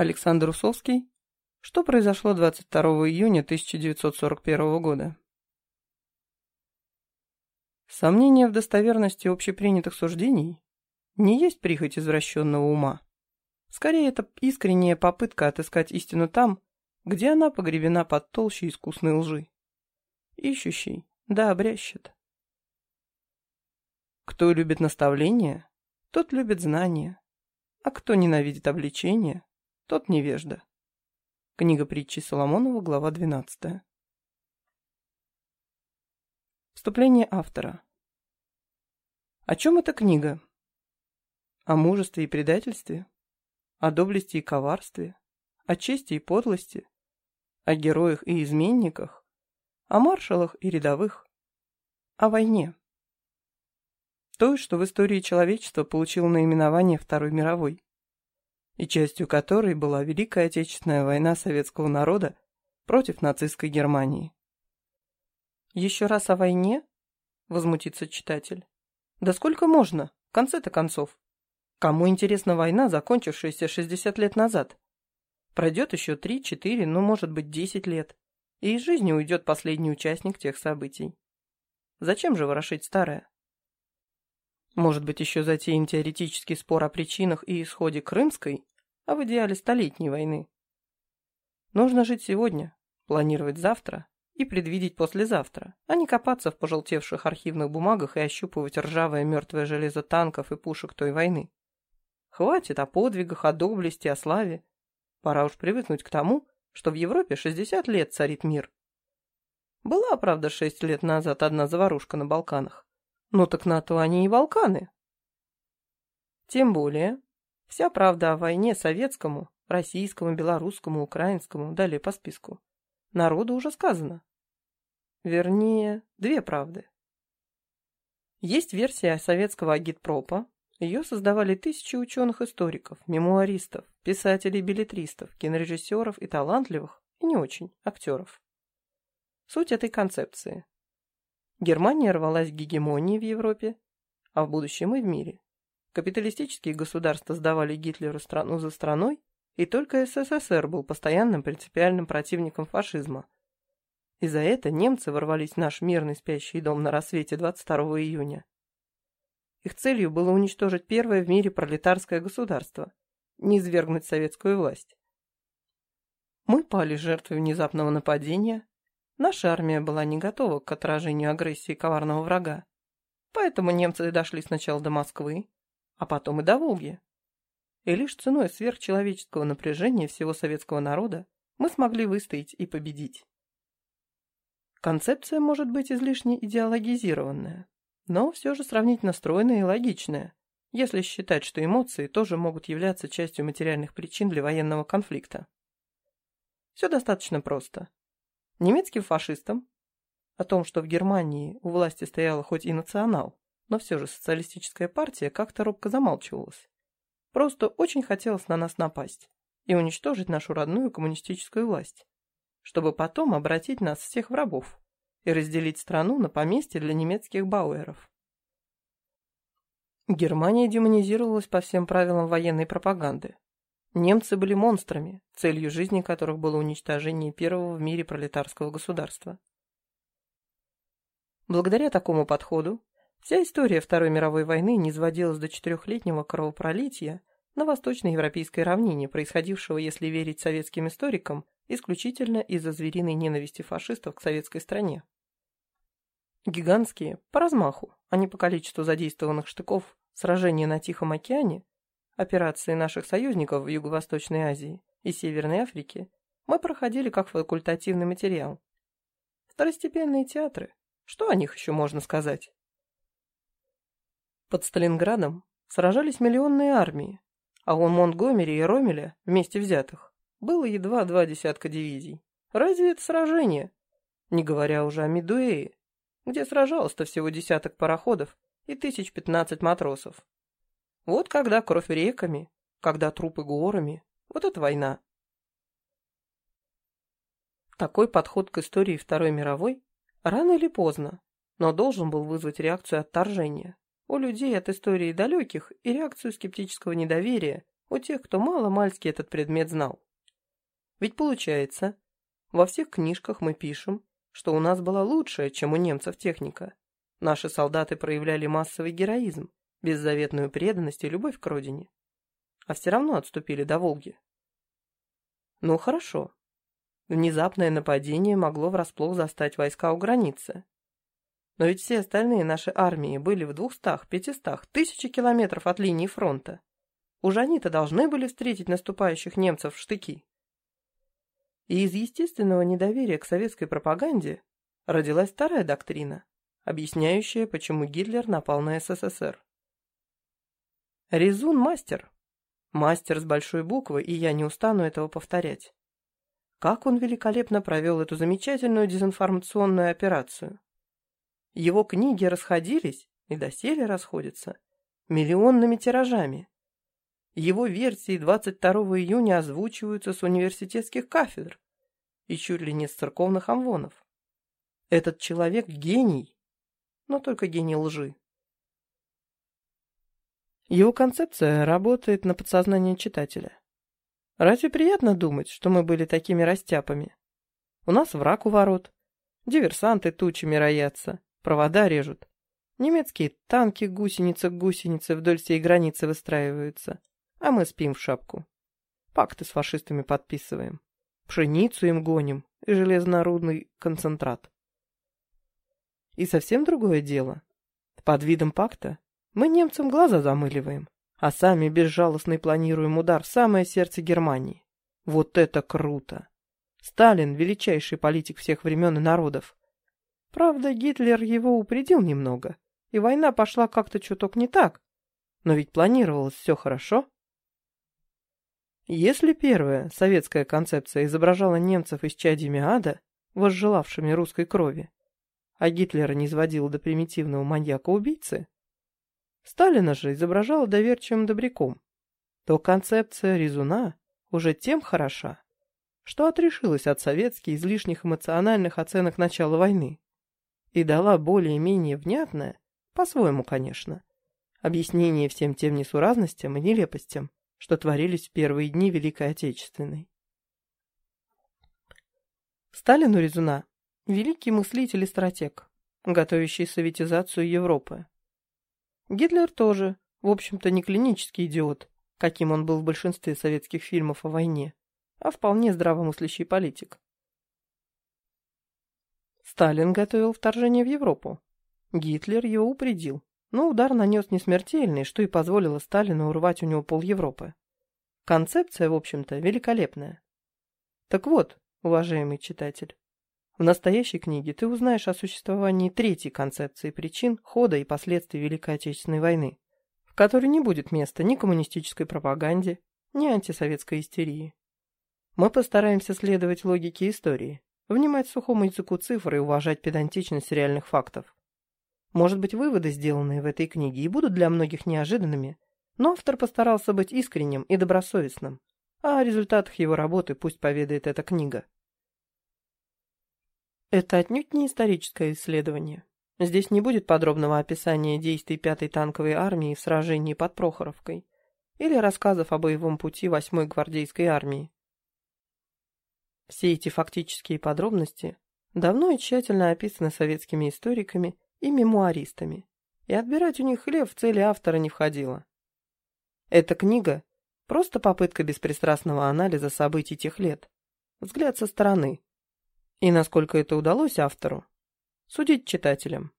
Александр Усовский. Что произошло 22 июня 1941 года? Сомнение в достоверности общепринятых суждений не есть прихоть извращенного ума. Скорее, это искренняя попытка отыскать истину там, где она погребена под толщей искусной лжи. Ищущий, да, обрящет. Кто любит наставление, тот любит знания, а кто ненавидит обличение, тот невежда. Книга притчи Соломонова, глава 12. Вступление автора. О чем эта книга? О мужестве и предательстве? О доблести и коварстве? О чести и подлости? О героях и изменниках? О маршалах и рядовых? О войне? Той, что в истории человечества получило наименование Второй мировой и частью которой была Великая Отечественная война советского народа против нацистской Германии. «Еще раз о войне?» — возмутится читатель. «Да сколько можно? В конце-то концов. Кому интересна война, закончившаяся 60 лет назад? Пройдет еще 3-4, ну, может быть, 10 лет, и из жизни уйдет последний участник тех событий. Зачем же ворошить старое? Может быть, еще затеем теоретический спор о причинах и исходе Крымской, а в идеале столетней войны. Нужно жить сегодня, планировать завтра и предвидеть послезавтра, а не копаться в пожелтевших архивных бумагах и ощупывать ржавое мертвое железо танков и пушек той войны. Хватит о подвигах, о доблести, о славе. Пора уж привыкнуть к тому, что в Европе 60 лет царит мир. Была, правда, 6 лет назад одна заварушка на Балканах. Ну так на то они и Балканы. Тем более, Вся правда о войне советскому, российскому, белорусскому, украинскому, далее по списку, народу уже сказано. Вернее, две правды. Есть версия советского агитпропа. Ее создавали тысячи ученых-историков, мемуаристов, писателей-билетристов, кинорежиссеров и талантливых, и не очень, актеров. Суть этой концепции. Германия рвалась к гегемонии в Европе, а в будущем и в мире. Капиталистические государства сдавали Гитлеру страну за страной, и только СССР был постоянным принципиальным противником фашизма. И за это немцы ворвались в наш мирный спящий дом на рассвете 22 июня. Их целью было уничтожить первое в мире пролетарское государство, не извергнуть советскую власть. Мы пали жертвой внезапного нападения, наша армия была не готова к отражению агрессии коварного врага, поэтому немцы дошли сначала до Москвы, а потом и до Волги. И лишь ценой сверхчеловеческого напряжения всего советского народа мы смогли выстоять и победить. Концепция может быть излишне идеологизированная, но все же сравнительно стройная и логичная, если считать, что эмоции тоже могут являться частью материальных причин для военного конфликта. Все достаточно просто. Немецким фашистам, о том, что в Германии у власти стояла хоть и национал, но все же социалистическая партия как-то робко замалчивалась. Просто очень хотелось на нас напасть и уничтожить нашу родную коммунистическую власть, чтобы потом обратить нас всех в рабов и разделить страну на поместье для немецких бауэров. Германия демонизировалась по всем правилам военной пропаганды. Немцы были монстрами, целью жизни которых было уничтожение первого в мире пролетарского государства. Благодаря такому подходу Вся история Второй мировой войны не сводилась до четырехлетнего кровопролития на восточноевропейской равнине, происходившего, если верить советским историкам, исключительно из-за звериной ненависти фашистов к советской стране. Гигантские, по размаху, а не по количеству задействованных штыков, сражения на Тихом океане, операции наших союзников в Юго-Восточной Азии и Северной Африке мы проходили как факультативный материал. Второстепенные театры, что о них еще можно сказать? Под Сталинградом сражались миллионные армии, а у Монтгомери и Ромеля, вместе взятых, было едва два десятка дивизий. Разве это сражение? Не говоря уже о Медуэе, где сражалось-то всего десяток пароходов и тысяч пятнадцать матросов. Вот когда кровь реками, когда трупы горами, вот это война. Такой подход к истории Второй мировой рано или поздно, но должен был вызвать реакцию отторжения у людей от истории далеких и реакцию скептического недоверия у тех, кто мало-мальски этот предмет знал. Ведь получается, во всех книжках мы пишем, что у нас была лучшая, чем у немцев техника. Наши солдаты проявляли массовый героизм, беззаветную преданность и любовь к родине. А все равно отступили до Волги. Ну хорошо. Внезапное нападение могло врасплох застать войска у границы. Но ведь все остальные наши армии были в двухстах, пятистах, тысячи километров от линии фронта. Уж они-то должны были встретить наступающих немцев в штыки. И из естественного недоверия к советской пропаганде родилась вторая доктрина, объясняющая, почему Гитлер напал на СССР. Резун мастер. Мастер с большой буквы, и я не устану этого повторять. Как он великолепно провел эту замечательную дезинформационную операцию. Его книги расходились, и доселе расходятся, миллионными тиражами. Его версии 22 июня озвучиваются с университетских кафедр и чуть ли не с церковных амвонов. Этот человек гений, но только гений лжи. Его концепция работает на подсознание читателя. Разве приятно думать, что мы были такими растяпами? У нас враг у ворот, диверсанты тучами роятся, провода режут. Немецкие танки гусеница к гусенице вдоль всей границы выстраиваются а мы спим в шапку. Пакты с фашистами подписываем. Пшеницу им гоним и железнорудный концентрат. И совсем другое дело. Под видом пакта мы немцам глаза замыливаем, а сами безжалостно планируем удар в самое сердце Германии. Вот это круто! Сталин – величайший политик всех времен и народов. Правда, Гитлер его упредил немного, и война пошла как-то чуток не так. Но ведь планировалось все хорошо. Если первая, советская концепция изображала немцев исчадьями ада, возжелавшими русской крови, а Гитлера не изводила до примитивного маньяка-убийцы, Сталина же изображала доверчивым добряком, то концепция резуна уже тем хороша, что отрешилась от советских излишних эмоциональных оценок начала войны и дала более-менее внятное, по-своему, конечно, объяснение всем тем несуразностям и нелепостям, что творились в первые дни Великой Отечественной. Сталин у Резуна – великий мыслитель и стратег, готовящий советизацию Европы. Гитлер тоже, в общем-то, не клинический идиот, каким он был в большинстве советских фильмов о войне, а вполне здравомыслящий политик. Сталин готовил вторжение в Европу. Гитлер его упредил, но удар нанес не смертельный, что и позволило Сталину урвать у него пол Европы. Концепция, в общем-то, великолепная. Так вот, уважаемый читатель, в настоящей книге ты узнаешь о существовании третьей концепции причин, хода и последствий Великой Отечественной войны, в которой не будет места ни коммунистической пропаганде, ни антисоветской истерии. Мы постараемся следовать логике истории, внимать сухому языку цифр и уважать педантичность реальных фактов. Может быть, выводы, сделанные в этой книге, и будут для многих неожиданными, но автор постарался быть искренним и добросовестным, а о результатах его работы пусть поведает эта книга. Это отнюдь не историческое исследование. Здесь не будет подробного описания действий пятой танковой армии в сражении под Прохоровкой или рассказов о боевом пути 8-й гвардейской армии. Все эти фактические подробности давно и тщательно описаны советскими историками и мемуаристами, и отбирать у них хлеб в цели автора не входило. Эта книга – просто попытка беспристрастного анализа событий тех лет, взгляд со стороны. И насколько это удалось автору, судить читателям.